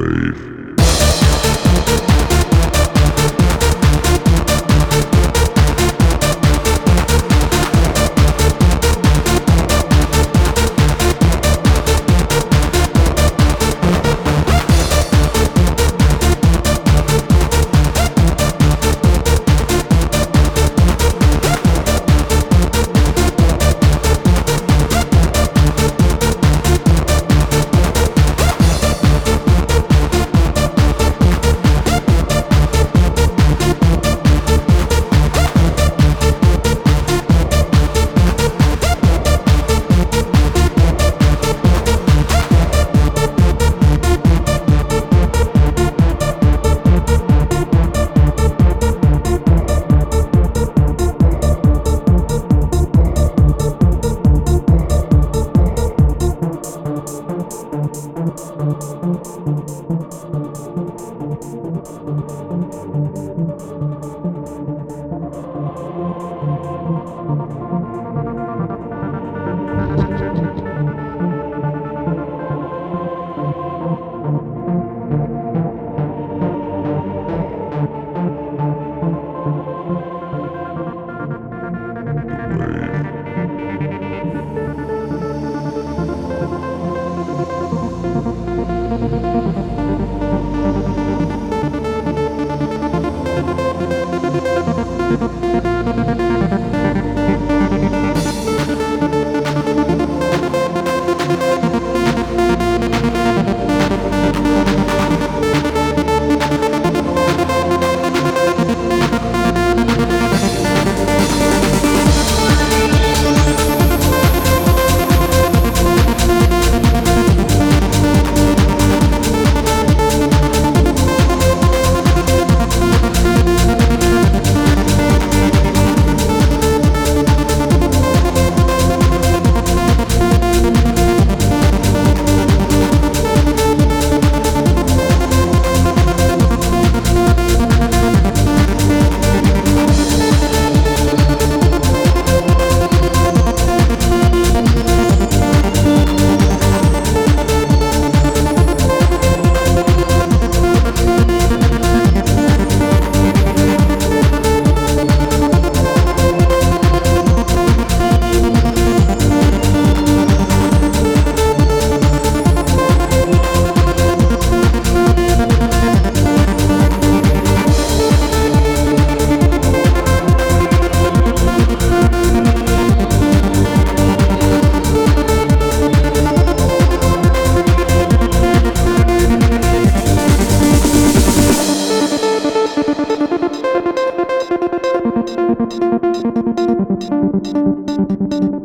Wave. Thank